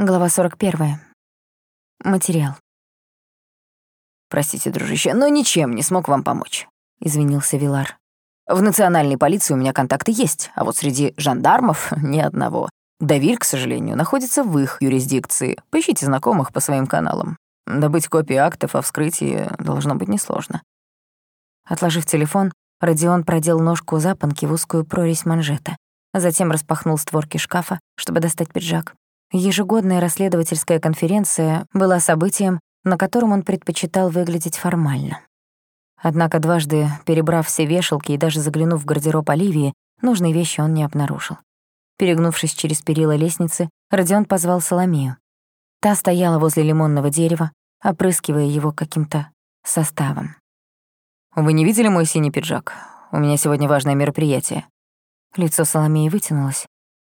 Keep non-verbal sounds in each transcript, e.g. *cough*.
Глава 41. Материал. «Простите, дружище, но ничем не смог вам помочь», — извинился Вилар. «В национальной полиции у меня контакты есть, а вот среди жандармов *laughs* — ни одного. Давиль, к сожалению, находится в их юрисдикции. Поищите знакомых по своим каналам. Добыть копии актов о вскрытии должно быть несложно». Отложив телефон, Родион продел ножку запонки в узкую прорезь манжета. Затем распахнул створки шкафа, чтобы достать пиджак. Ежегодная расследовательская конференция была событием, на котором он предпочитал выглядеть формально. Однако дважды, перебрав все вешалки и даже заглянув в гардероб Оливии, нужные вещи он не обнаружил. Перегнувшись через перила лестницы, Родион позвал Соломею. Та стояла возле лимонного дерева, опрыскивая его каким-то составом. «Вы не видели мой синий пиджак? У меня сегодня важное мероприятие». Лицо Соломеи вытянулось.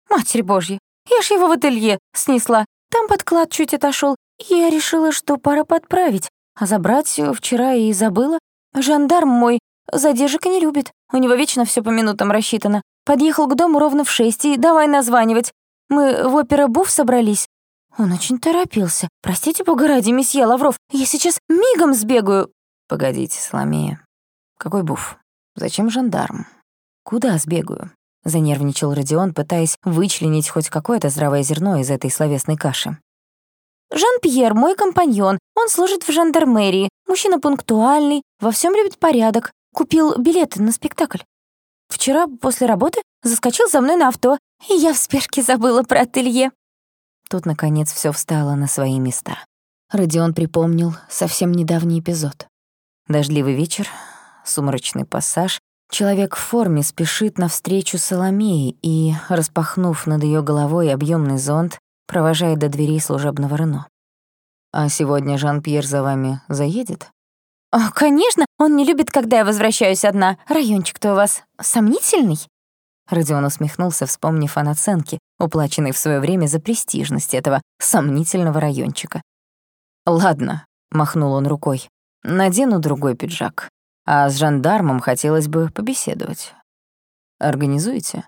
«Матерь Божья, я ж его в ателье снесла. Там подклад чуть отошел, я решила, что пора подправить. А забрать вчера и забыла. Жандарм мой задержек не любит. У него вечно все по минутам рассчитано. Подъехал к дому ровно в шесть, и давай названивать. Мы в опера Буф собрались. Он очень торопился. Простите, бога ради, месье Лавров, я сейчас мигом сбегаю. Погодите, Соломея. Какой Буф? Зачем жандарм? Куда сбегаю? Занервничал Родион, пытаясь вычленить хоть какое-то здравое зерно из этой словесной каши. «Жан-Пьер, мой компаньон. Он служит в жандармерии. Мужчина пунктуальный, во всем любит порядок. Купил билеты на спектакль. Вчера после работы заскочил за мной на авто, и я в спешке забыла про ателье». Тут, наконец, все встало на свои места. Родион припомнил совсем недавний эпизод. Дождливый вечер, сумрачный пассаж, Человек в форме спешит навстречу Соломее и, распахнув над ее головой объемный зонт, провожает до дверей служебного Рено. «А сегодня Жан-Пьер за вами заедет?» «О, конечно, он не любит, когда я возвращаюсь одна. Райончик-то у вас сомнительный?» Родион усмехнулся, вспомнив о наценке, уплаченной в свое время за престижность этого сомнительного райончика. «Ладно», — махнул он рукой, — «надену другой пиджак а с жандармом хотелось бы побеседовать. Организуете?»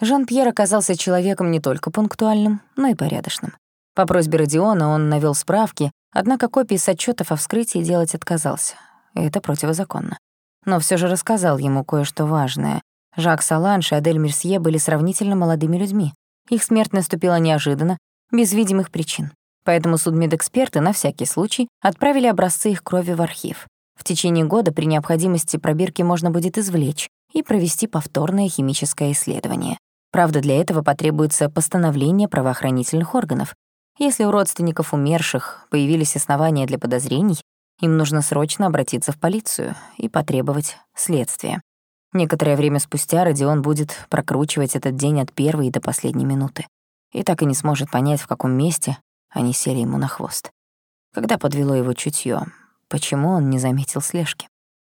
Жан-Пьер оказался человеком не только пунктуальным, но и порядочным. По просьбе Родиона он навёл справки, однако копии с отчётов о вскрытии делать отказался. Это противозаконно. Но всё же рассказал ему кое-что важное. Жак Саланж и Адель Мерсье были сравнительно молодыми людьми. Их смерть наступила неожиданно, без видимых причин. Поэтому судмедэксперты на всякий случай отправили образцы их крови в архив. В течение года при необходимости пробирки можно будет извлечь и провести повторное химическое исследование. Правда, для этого потребуется постановление правоохранительных органов. Если у родственников умерших появились основания для подозрений, им нужно срочно обратиться в полицию и потребовать следствия. Некоторое время спустя Родион будет прокручивать этот день от первой до последней минуты. И так и не сможет понять, в каком месте они сели ему на хвост. Когда подвело его чутье, почему он не заметил слежки?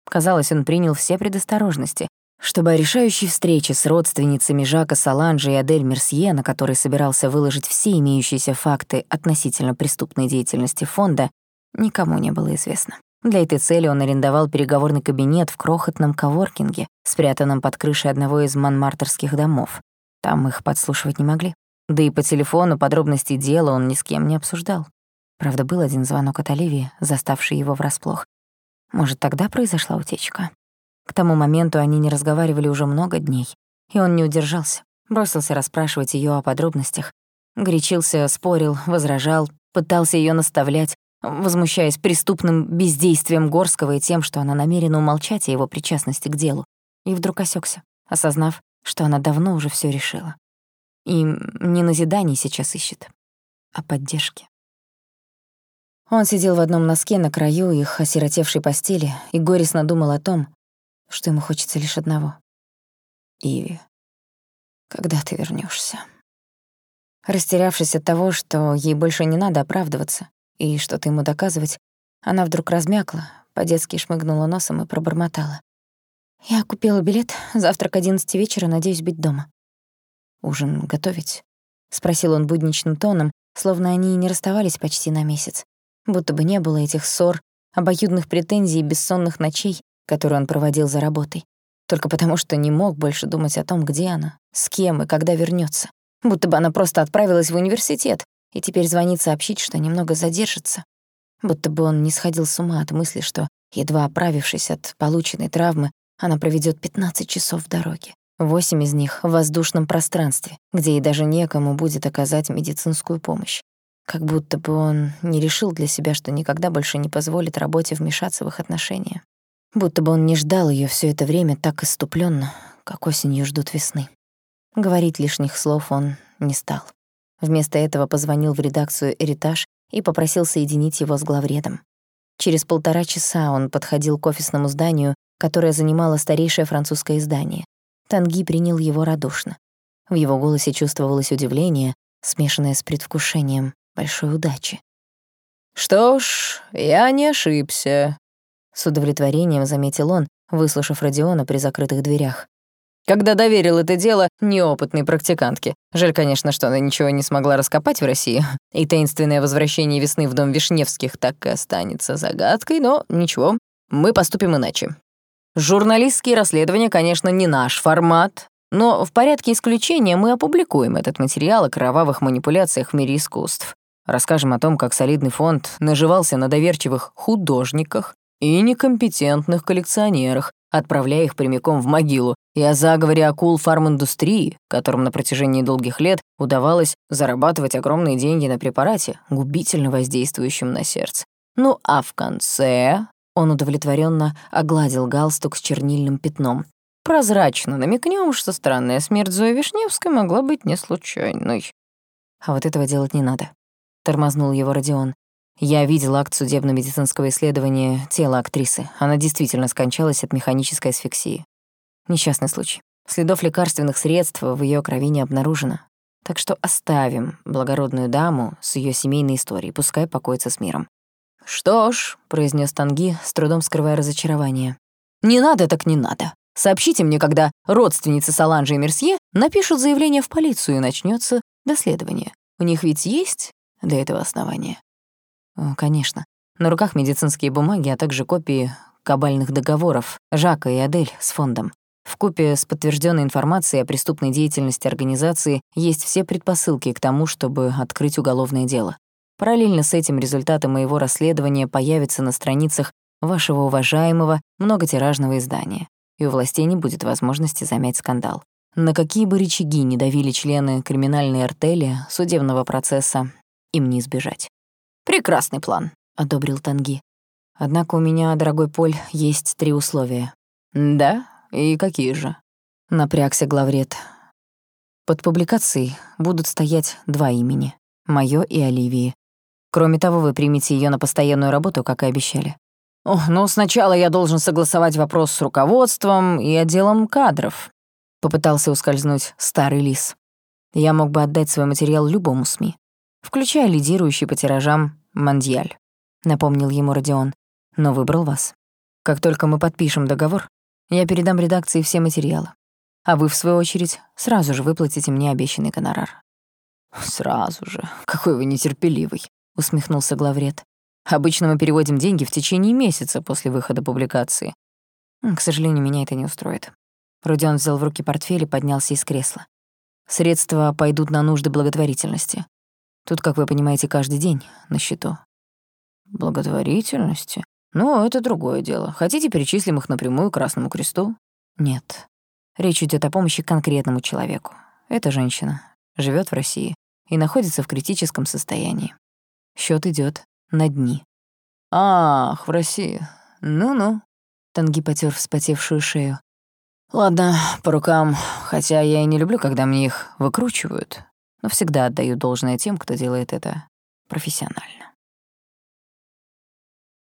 Казалось, он принял все предосторожности, чтобы о решающей встрече с родственницами Жака Саланжа и Адель Мерсье, на которой собирался выложить все имеющиеся факты относительно преступной деятельности фонда, никому не было известно. Для этой цели он арендовал переговорный кабинет в крохотном коворкинге, спрятанном под крышей одного из манмартерских домов. Там их подслушивать не могли. Да и по телефону подробности дела он ни с кем не обсуждал. Правда, был один звонок от Оливии, заставший его врасплох. Может, тогда произошла утечка? К тому моменту они не разговаривали уже много дней, и он не удержался, бросился расспрашивать ее о подробностях. Горячился, спорил, возражал, пытался ее наставлять, возмущаясь преступным бездействием Горского и тем, что она намерена умолчать о его причастности к делу. И вдруг осекся, осознав, что она давно уже все решила. И не назиданий сейчас ищет, а поддержки. Он сидел в одном носке на краю их осиротевшей постели и горестно думал о том, что ему хочется лишь одного. «Иви, когда ты вернешься? Растерявшись от того, что ей больше не надо оправдываться и что-то ему доказывать, она вдруг размякла, по-детски шмыгнула носом и пробормотала. «Я купила билет, завтра к одиннадцати вечера, надеюсь быть дома». «Ужин готовить?» — спросил он будничным тоном, словно они и не расставались почти на месяц. Будто бы не было этих ссор, обоюдных претензий и бессонных ночей, которые он проводил за работой. Только потому, что не мог больше думать о том, где она, с кем и когда вернется. Будто бы она просто отправилась в университет и теперь звонит сообщить, что немного задержится. Будто бы он не сходил с ума от мысли, что, едва оправившись от полученной травмы, она проведет 15 часов в дороге. Восемь из них в воздушном пространстве, где ей даже некому будет оказать медицинскую помощь. Как будто бы он не решил для себя, что никогда больше не позволит работе вмешаться в их отношения. Будто бы он не ждал ее все это время так иступленно, как осенью ждут весны. Говорить лишних слов он не стал. Вместо этого позвонил в редакцию «Эритаж» и попросил соединить его с главредом. Через полтора часа он подходил к офисному зданию, которое занимало старейшее французское издание. Танги принял его радушно. В его голосе чувствовалось удивление, смешанное с предвкушением большой удачи. «Что ж, я не ошибся», — с удовлетворением заметил он, выслушав Родиона при закрытых дверях когда доверил это дело неопытной практикантке. Жаль, конечно, что она ничего не смогла раскопать в России, и таинственное возвращение весны в дом Вишневских так и останется загадкой, но ничего, мы поступим иначе. Журналистские расследования, конечно, не наш формат, но в порядке исключения мы опубликуем этот материал о кровавых манипуляциях в мире искусств. Расскажем о том, как солидный фонд наживался на доверчивых художниках и некомпетентных коллекционерах, отправляя их прямиком в могилу, и о заговоре акул фарминдустрии, которым на протяжении долгих лет удавалось зарабатывать огромные деньги на препарате, губительно воздействующем на сердце. Ну а в конце он удовлетворенно огладил галстук с чернильным пятном. Прозрачно намекнем, что странная смерть Зои Вишневской могла быть не случайной. А вот этого делать не надо. Тормознул его Родион. Я видел акт судебно-медицинского исследования тела актрисы. Она действительно скончалась от механической асфиксии. Несчастный случай. Следов лекарственных средств в ее крови не обнаружено. Так что оставим благородную даму с ее семейной историей, пускай покоится с миром. «Что ж», — произнес Танги, с трудом скрывая разочарование, «не надо так не надо. Сообщите мне, когда родственницы Саланжи и Мерсье напишут заявление в полицию и начнется доследование. У них ведь есть для этого основания?» Конечно. На руках медицинские бумаги, а также копии кабальных договоров Жака и Адель с фондом. В купе с подтвержденной информацией о преступной деятельности организации есть все предпосылки к тому, чтобы открыть уголовное дело. Параллельно с этим результаты моего расследования появятся на страницах вашего уважаемого многотиражного издания, и у властей не будет возможности замять скандал. На какие бы рычаги не давили члены криминальной артели судебного процесса, им не избежать. «Прекрасный план», — одобрил Танги. «Однако у меня, дорогой Поль, есть три условия». «Да? И какие же?» — напрягся главред. Под публикацией будут стоять два имени — моё и Оливии. Кроме того, вы примете её на постоянную работу, как и обещали. О, ну сначала я должен согласовать вопрос с руководством и отделом кадров. Попытался ускользнуть старый лис. Я мог бы отдать свой материал любому СМИ включая лидирующий по тиражам «Мандиаль», — напомнил ему Родион, но выбрал вас. Как только мы подпишем договор, я передам редакции все материалы, а вы, в свою очередь, сразу же выплатите мне обещанный гонорар. «Сразу же. Какой вы нетерпеливый», — усмехнулся главред. «Обычно мы переводим деньги в течение месяца после выхода публикации. К сожалению, меня это не устроит». Родион взял в руки портфель и поднялся из кресла. «Средства пойдут на нужды благотворительности. Тут, как вы понимаете, каждый день на счету. Благотворительности? Ну, это другое дело. Хотите, перечислим их напрямую Красному Кресту? Нет. Речь идет о помощи конкретному человеку. Эта женщина живет в России и находится в критическом состоянии. Счет идет на дни. Ах, в России. Ну-ну. Танги потер вспотевшую шею. Ладно, по рукам, хотя я и не люблю, когда мне их выкручивают но всегда отдаю должное тем, кто делает это профессионально.